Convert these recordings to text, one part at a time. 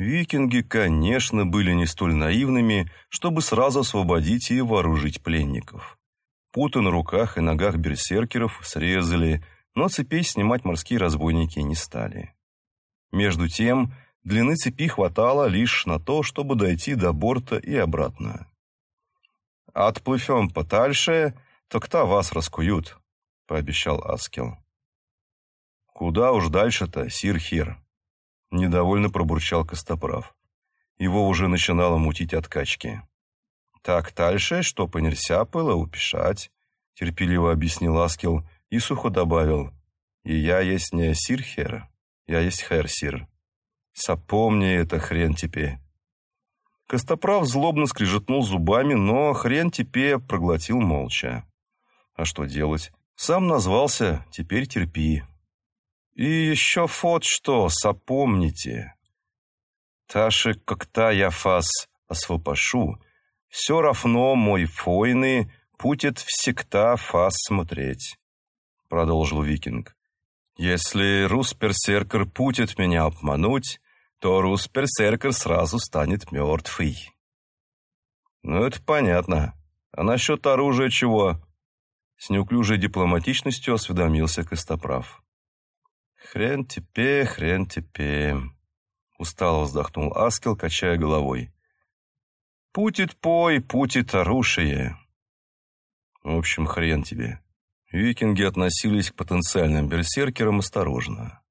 Викинги, конечно, были не столь наивными, чтобы сразу освободить и вооружить пленников. Путы на руках и ногах берсеркеров срезали, но цепей снимать морские разбойники не стали. Между тем, длины цепи хватало лишь на то, чтобы дойти до борта и обратно. «Отплывем подальше, то кто вас раскуют», — пообещал Аскел. «Куда уж дальше-то, сир-хир?» — недовольно пробурчал Костоправ. Его уже начинало мутить от качки. «Так дальше, что нельзя было упешать», — терпеливо объяснил Аскел и сухо добавил. «И я есть не сир-хер, я есть хер-сир. Сопомни это хрен тебе». Костоправ злобно скрежетнул зубами, но хрен тебе проглотил молча. А что делать? Сам назвался, теперь терпи. И еще вот что, сопомните. Таши, как-то я фас освопашу, все равно мой фойны путит всегда фас смотреть, продолжил викинг. Если рус-берсеркер путит меня обмануть, то рус-берсеркер сразу станет мертвый. Ну, это понятно. А насчет оружия чего? С неуклюжей дипломатичностью осведомился Костоправ. Хрен тебе, хрен тебе. Устало вздохнул Аскел, качая головой. Путит пой, путит оружие. В общем, хрен тебе. Викинги относились к потенциальным берсеркерам осторожно.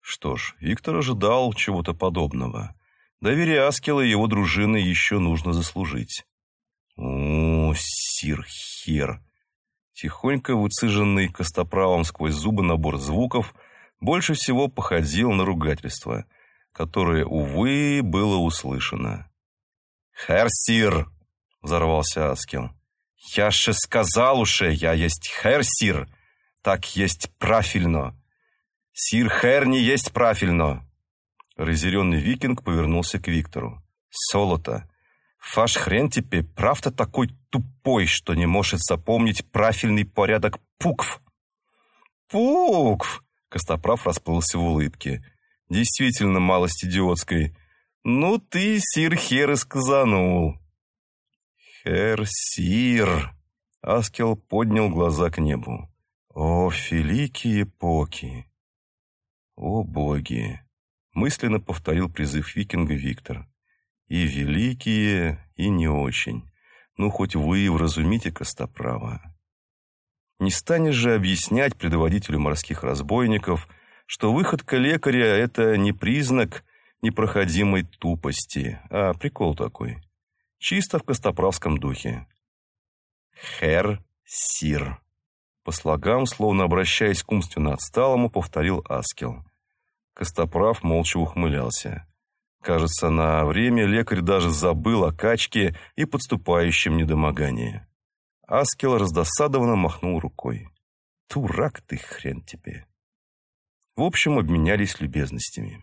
Что ж, Виктор ожидал чего-то подобного. Доверие Аскела и его дружины еще нужно заслужить. О, сир-хер! Тихонько выцеженный костоправом сквозь зубы набор звуков больше всего походил на ругательство, которое, увы, было услышано. «Херсир!» — взорвался Аскел. «Я же сказал уже, я есть херсир! Так есть правильно!» «Сир Хер не есть правильно!» Разъяренный викинг повернулся к Виктору. «Солото, ваш хрен теперь правда такой тупой, что не может запомнить правильный порядок пукв?» «Пукв!» Костоправ расплылся в улыбке. «Действительно малость идиотской. Ну ты, сир Хер, и сказанул». «Хер-сир!» Аскел поднял глаза к небу. «О, великие поки!» «О боги!» — мысленно повторил призыв викинга Виктор. «И великие, и не очень. Ну, хоть вы вразумите Костоправа». Не станешь же объяснять предводителю морских разбойников, что выходка лекаря — это не признак непроходимой тупости, а прикол такой. Чисто в костоправском духе. «Хер Сир». По слогам, словно обращаясь к умственно отсталому, повторил Аскел. Костоправ молча ухмылялся. Кажется, на время лекарь даже забыл о качке и подступающем недомогании. Аскел раздосадованно махнул рукой. «Турак ты, хрен тебе!» В общем, обменялись любезностями.